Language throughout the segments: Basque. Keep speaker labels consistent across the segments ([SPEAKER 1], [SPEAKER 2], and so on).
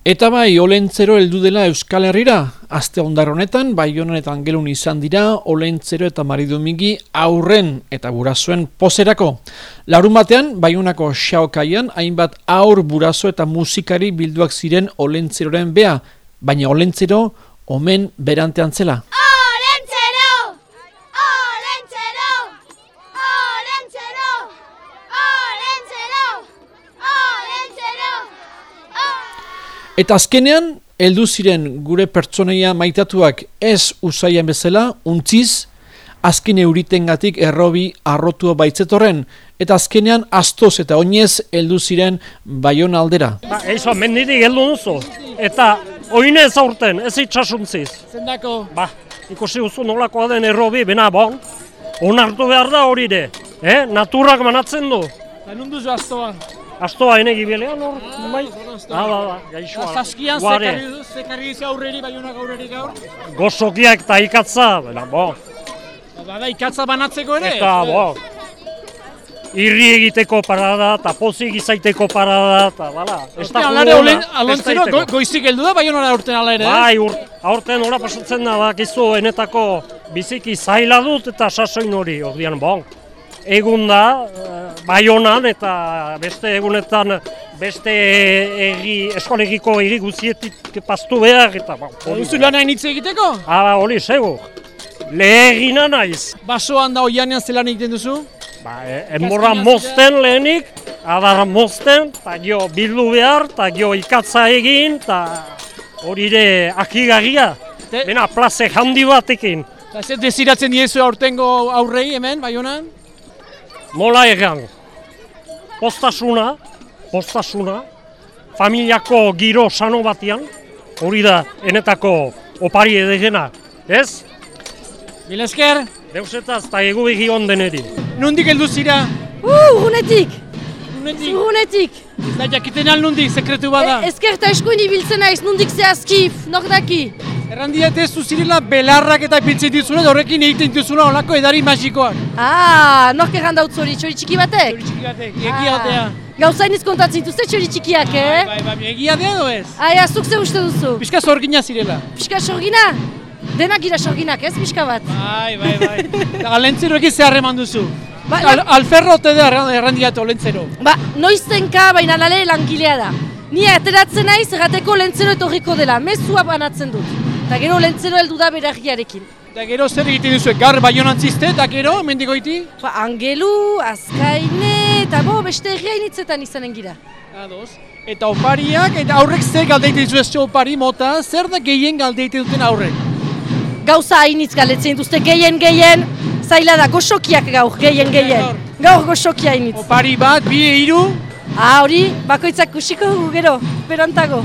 [SPEAKER 1] Eta bai, olentzero heldu dela Euskal Herrira, azte ondar honetan, bai honetan gelun izan dira, olentzero eta maridumigi aurren eta burasuen pozerako. Larun batean, bai honako xaokaian, hainbat aur burazo eta musikari bilduak ziren olentzeroren bea, baina olentzero, omen berantean zela. Eta azkenean, heldu ziren gure pertsoneia maitatuak ez usaian bezala, untziz, azken euritengatik errobi arrotua baitzetorren, eta azkenean astoz eta oinez heldu ziren baion aldera.
[SPEAKER 2] Ba, eizo, mendirik heldu duzu, eta oine ez aurten, ez itxasuntziz.
[SPEAKER 1] Zendako?
[SPEAKER 2] Ba, ikusi duzu nolakoa den errobi, bena bon, onartu behar da hori de, eh? naturak manatzen du.
[SPEAKER 1] Eta nunduzu astoa?
[SPEAKER 2] Astoa ene gibilean hor, bai? Ah, ba, ba, gaixoa.
[SPEAKER 1] Zazkian zekarri izi aurreri, baionak aurreri gaur?
[SPEAKER 2] Gozokiak eta ikatza, bera, bo.
[SPEAKER 1] Bada ikatza banatzeko ere?
[SPEAKER 2] Eta, bo. Irri egiteko parada, eta pozik izaiteko parada, eta, bala.
[SPEAKER 1] Eta alare olen, alontzero, go, goizik heldu da, baionara urten ala ere?
[SPEAKER 2] Bai, ur, aurten ora pasatzen da, bakizu, enetako biziki zaila dut eta sasoin hori, ordian, bon egun da, eh, Baionan eta beste egunetan beste egi, eskolegiko egi guzietik pastu behar eta ba,
[SPEAKER 1] Duzu lan hain hitz egiteko?
[SPEAKER 2] Hala, hori, segur. Lehegina naiz.
[SPEAKER 1] Basoan da oianean zelan egiten duzu?
[SPEAKER 2] Ba, e, enborra mozten lehenik, adar mozten, eta gio bildu behar, eta gio ikatza egin, eta hori ere akigarria. Bena, plaze handi batekin.
[SPEAKER 1] Eta zer desiratzen diezu aurtengo aurrei hemen, Baionan?
[SPEAKER 2] Nola egan, postasuna, postasuna, familiako giro sano batian, hori da enetako opari edegena, ez?
[SPEAKER 1] Bilesker?
[SPEAKER 2] Deusetaz eta egu begi ondeneri.
[SPEAKER 1] Nundik heldu zira?
[SPEAKER 3] Uh, unetik!
[SPEAKER 1] Unetik?
[SPEAKER 3] Unetik!
[SPEAKER 1] Da jakiten al nundik, sekretu bada?
[SPEAKER 3] E, ezker eta eskuin ibiltzen naiz, nundik zehazki, nok daki?
[SPEAKER 1] Errandiat ez zuzirela belarrak eta piltzen dizuna, horrekin egiten dizuna olako edari magikoak.
[SPEAKER 3] Ah, nork erran dautz hori, txori txiki batek?
[SPEAKER 1] Txori txiki batek, egia dea.
[SPEAKER 3] Gauzain izkontatzen dituzte txori txikiak, eh?
[SPEAKER 1] Bai, bai, bai, egia dea edo ez?
[SPEAKER 3] Aia, zuk ze uste duzu?
[SPEAKER 1] Piska zorgina zirela.
[SPEAKER 3] Piska sorgina? Denak gira sorginak, ez, pixka bat?
[SPEAKER 1] Bai, bai, bai. Galentzeroekin ze harreman duzu.
[SPEAKER 3] Ba,
[SPEAKER 1] Al, alferro ote da errandiatu olentzero.
[SPEAKER 3] Ba, noiztenka baina lale langilea da. Ni ateratzen naiz errateko lentzero etorriko dela, mezua banatzen dut. Eta gero lentzero heldu da beragiarekin.
[SPEAKER 1] Eta gero zer egiten duzu, gar baionan zizte, eta gero, mendigoiti?
[SPEAKER 3] Ba, angelu, azkaine, eta bo, beste herriainitzetan izanen gira.
[SPEAKER 1] Ados. Eta opariak, eta aurrek zer galdeite dizu ez opari mota, zer da gehien galdeite duten aurrek?
[SPEAKER 3] Gauza hainitz galdetzen dituzte gehien gehien, zaila da goxokiak gaur, gehien gehien. Gaur goxokia hainitz.
[SPEAKER 1] Opari bat, bi hiru.
[SPEAKER 3] Ah, hori, bakoitzak kusiko gero, berantago.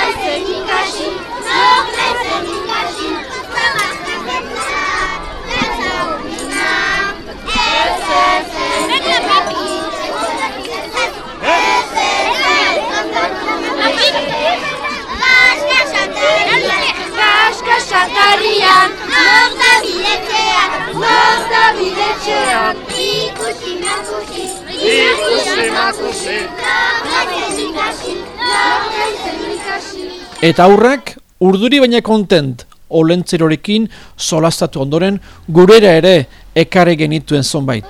[SPEAKER 1] Eta aurrek, urduri baina kontent, olentzerorekin solastatu ondoren, gurera ere ekare genituen zonbait.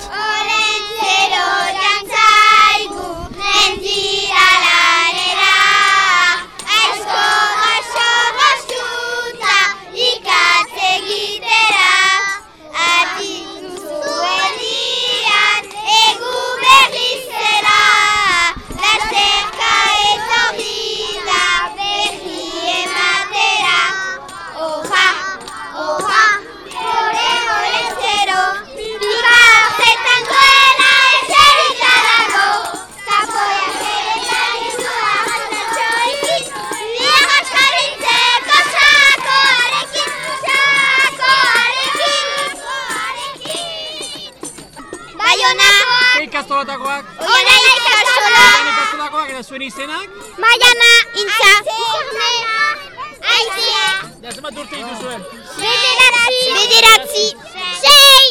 [SPEAKER 4] ikastolakoak? Oiena ikastola. Oiena ikastolakoak eta zuen izenak? Maiana Intza. Da dituzuen?
[SPEAKER 1] Bederatzi.
[SPEAKER 4] Bederatzi. Sei.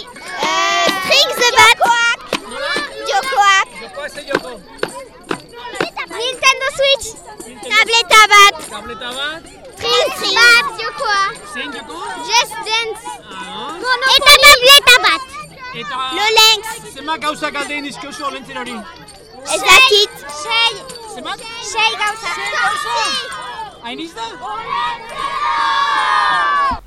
[SPEAKER 1] Bat. Jokoak. Jokoak ze
[SPEAKER 4] joko? Nintendo Switch.
[SPEAKER 1] Tableta bat. Tableta bat.
[SPEAKER 4] Bat.
[SPEAKER 1] Jokoa. Joko?
[SPEAKER 4] Just Dance. Ah. Eta tableta bat.
[SPEAKER 1] Eta...
[SPEAKER 4] Lolenx.
[SPEAKER 1] Zema gauzak aldein dizkiozu olentzen hori?
[SPEAKER 4] Ez dakit. Sei.
[SPEAKER 1] Zemat?
[SPEAKER 4] Sei gauza. Sei gauza.
[SPEAKER 1] Hain izda?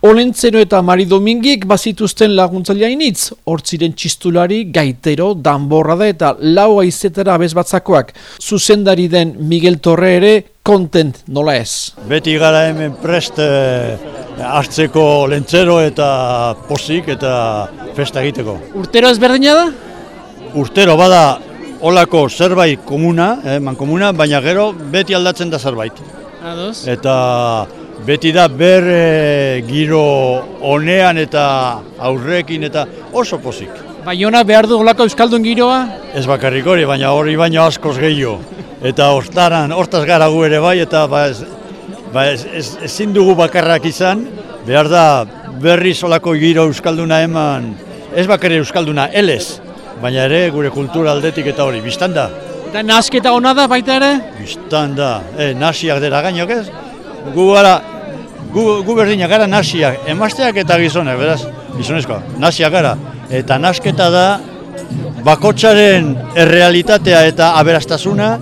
[SPEAKER 1] Olentzero eta Mari Domingik bazituzten laguntzailea initz, hortziren txistulari, gaitero, danborrada eta lau aizetara abezbatzakoak. Zuzendari den Miguel Torre ere, kontent nola ez.
[SPEAKER 5] Beti gara hemen prest eh, hartzeko lentzero eta pozik eta festa egiteko.
[SPEAKER 1] Urtero ezberdina da?
[SPEAKER 5] Urtero bada olako zerbait komuna, eh, mankomuna, baina gero beti aldatzen da zerbait.
[SPEAKER 1] Ados.
[SPEAKER 5] Eta beti da ber eh, giro honean eta aurrekin eta oso pozik.
[SPEAKER 1] Baiona behar du olako Euskaldun giroa?
[SPEAKER 5] Ez bakarrik hori, baina hori baino askoz gehiago. Eta hortaran, hortaz gara gu ere bai, eta ba ez, ba ez, ez, ezin dugu bakarrak izan, behar da berriz olako giro Euskalduna eman, ez bakarrik Euskalduna, elez, baina ere gure kultura aldetik eta hori, biztan da,
[SPEAKER 1] Eta nasketa ona da baita ere?
[SPEAKER 5] biztan da, e, nasiak dira gainok ez? Gu gara, gu, gu berdinak gara nasiak, emazteak eta gizonek, beraz, gizonezkoa, nasiak gara. Eta nasketa da, bakotsaren errealitatea eta aberastasuna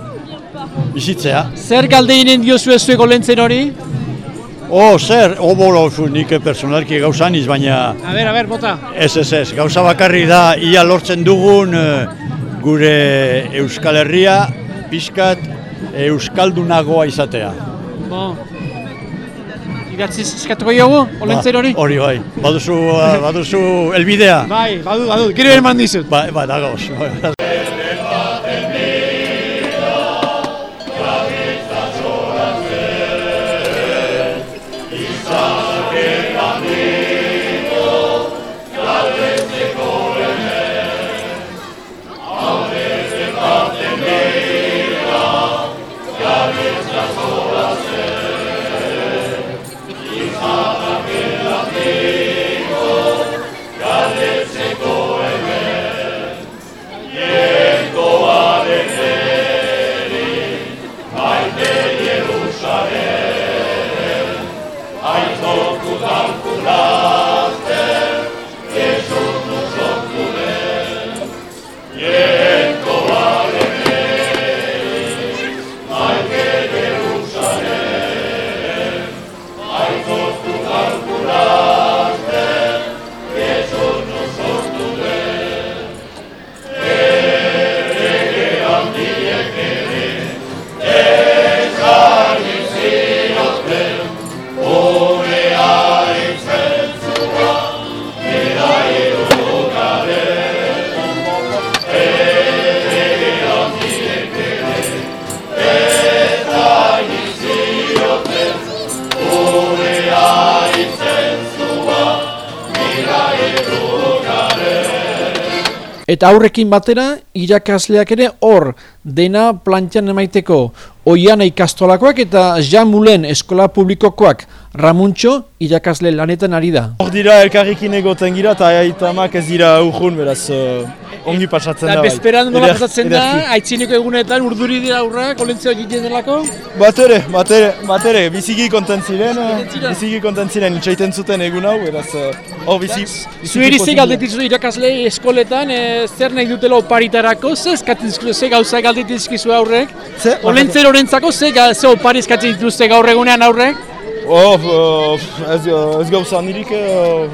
[SPEAKER 5] bizitzea.
[SPEAKER 1] Zer galdeinen diozu ez zuek olentzen hori?
[SPEAKER 5] Oh, zer, obolo nik personalki gauza aniz, baina
[SPEAKER 1] A ber, a ber, bota.
[SPEAKER 5] ez ez ez, gauza bakarri da ia lortzen dugun eh, gure Euskal Herria pixkat Euskaldunagoa izatea.
[SPEAKER 1] Bo. Idatzi eskatuko dugu, olentzen hori?
[SPEAKER 5] Ba, hori bai, baduzu, baduzu elbidea.
[SPEAKER 1] Bai, badu, badu, gero eman dizut.
[SPEAKER 5] Ba, ba, dagoz.
[SPEAKER 1] Eta aurrekin batera, irakasleak ere hor, dena plantxan emaiteko. Oiana ikastolakoak eta Jamulen eskola publikokoak. Ramuntxo, irakasle lanetan ari da.
[SPEAKER 6] Hor dira elkarrekin egoten gira eta aitamak ez dira urjun, beraz uh, ongi pasatzen da. Bai.
[SPEAKER 1] bezperan nola pasatzen da, aitzineko egunetan urduri dira aurrak, olentzio egiten delako.
[SPEAKER 6] Bat ere, bat ere, bat ere, biziki kontent ziren, biziki kontent ziren itxaiten zuten egun hau, beraz uh, hor bizi, biziki
[SPEAKER 1] Zueri ze
[SPEAKER 6] pozik
[SPEAKER 1] galdetik zuen irakasle eskoletan, e, zer nahi dutela oparitarako, ze eskatzen ze gauza galdetik dizkizu aurrek?
[SPEAKER 6] Ze?
[SPEAKER 1] Olentzer orentzako, ze, ga- ze opari eskatzen dituzte gaur egunean aurrek?
[SPEAKER 6] Uh, ez, ez gauza nirik, uh,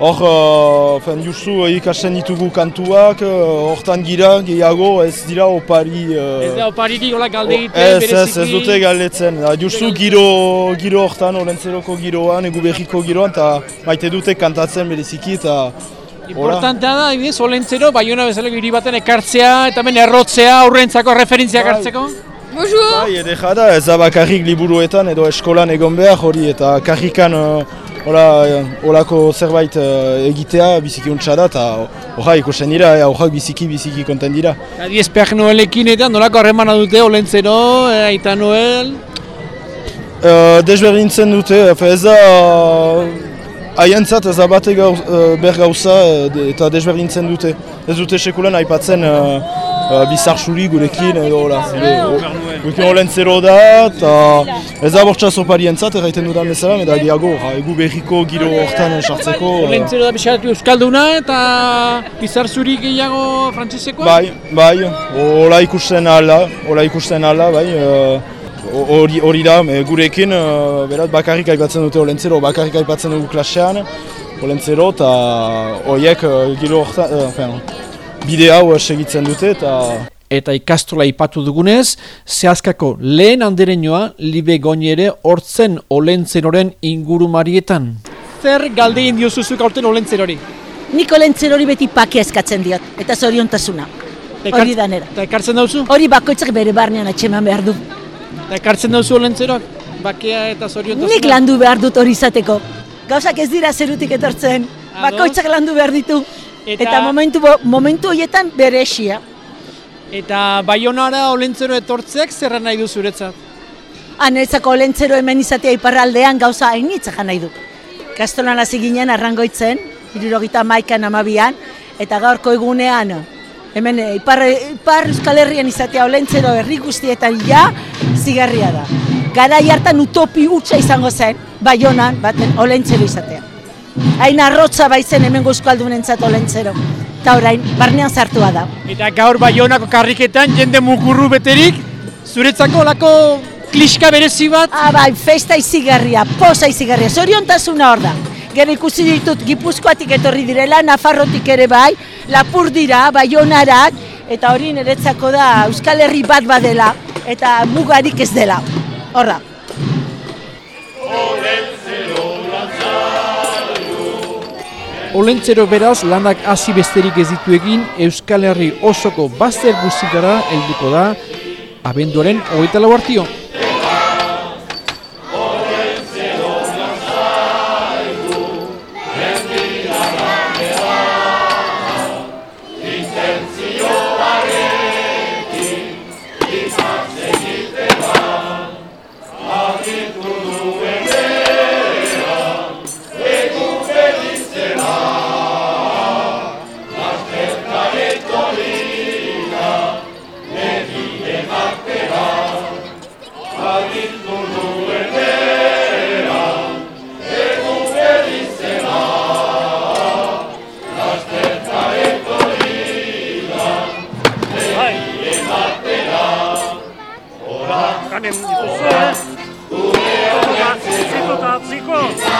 [SPEAKER 6] hor, uh, fen, justu ikasten ditugu kantuak, hortan gira, gehiago ez dira opari... Uh,
[SPEAKER 1] Ez da oparirik hola galde egiten,
[SPEAKER 6] Ez, ez, ez dute galdetzen. Justu giro, giro hortan, olentzeroko giroan, egu berriko giroan, eta maite dute kantatzen bereziki, eta
[SPEAKER 1] Importantea da, adibidez, olentzero, baiona bezala hiri baten ekartzea, eta hemen errotzea, aurrentzako referentziak
[SPEAKER 6] Bai.
[SPEAKER 1] hartzeko.
[SPEAKER 6] bai, edera da, ez da bakarrik liburuetan edo eskolan egon behar hori, eta karrikan uh, hola, eh, holako zerbait uh, egitea biziki untsa da, eta horra ikusten dira, eh, horrak biziki biziki konten dira.
[SPEAKER 1] Adibidez, Peak Noelekin eta nolako harremana dute olentzero, eh, Aita Noel,
[SPEAKER 6] Uh, desberdintzen dute, ez da haientzat ez da bate gauz, uh, ber gauza uh, de- eta desberdintzen dute. Ez dute sekulan aipatzen uh, uh, bizar suri gurekin edo hola. Gurekin olentzero da, eta ez da bortxa zoparientzat erraiten dudan bezala, eta gehiago, egu berriko giro hortan sartzeko. Uh,
[SPEAKER 1] Olentzero da bisaratu Euskalduna eta bizar zuri gehiago frantzisekoa?
[SPEAKER 6] bai, bai, hola ikusten ala, hola ikusten ala, bai. Uh, hori hori da, e, gurekin, uh, berat, bakarrik aipatzen dute olentzero, bakarrik aipatzen dugu klasean, olentzero, eta horiek uh, giro hortan, uh, enfin, bide hau segitzen dute, eta
[SPEAKER 1] Eta ikastola ipatu dugunez, zehazkako lehen andereñoa libe goinere hortzen olentzenoren ingurumarietan. Zer galdein diozuzuk aurten olentzerori?
[SPEAKER 7] Nik olentzerori beti pake eskatzen diot, eta zoriontasuna. Hori danera.
[SPEAKER 1] Eta ekartzen dauzu?
[SPEAKER 7] Hori bakoitzak bere barnean atxeman behar du.
[SPEAKER 1] Eta ekartzen dauzu olentzerok? Bakea eta zoriontasuna?
[SPEAKER 7] Nik landu behar dut hori izateko. Gauzak ez dira zerutik etortzen. Bakoitzak landu behar ditu.
[SPEAKER 1] Eta-
[SPEAKER 7] Eta, momentu, momentu horietan bere esia.
[SPEAKER 1] Eta baionara olentzero etortzeak zerra nahi du zuretzat?
[SPEAKER 7] Anetzako olentzero hemen izatea iparraldean gauza hainitza jan nahi du. Kastolan hasi ginen arrangoitzen, irurogita maikan amabian, eta gaurko egunean, hemen eh, ipar, ipar Euskal Herrian izatea olentzero herri guztietan ja, zigarria da. Garai hartan utopi hutsa izango zen, baionan, baten olentzero izatea. Hain arrotza baizen hemen guzkaldunentzat olentzero. Eta orain, barnean sartua da.
[SPEAKER 1] Eta gaur baionako karriketan jende mukurru beterik, zuretzako lako kliska berezi bat?
[SPEAKER 7] Ah, bai, festa izigarria, poza izigarria, zoriontasuna hor da. Gero ikusi ditut Gipuzkoatik etorri direla, Nafarrotik ere bai, lapur dira, baionarak, eta hori niretzako da Euskal Herri bat badela, eta mugarik ez dela. Horra.
[SPEAKER 1] Olentzero beraz lanak hasi besterik ez ditu egin Euskal Herri osoko bazter guztitara helduko da abenduaren hogeita lau. Tady je to se. Ciko, ciko.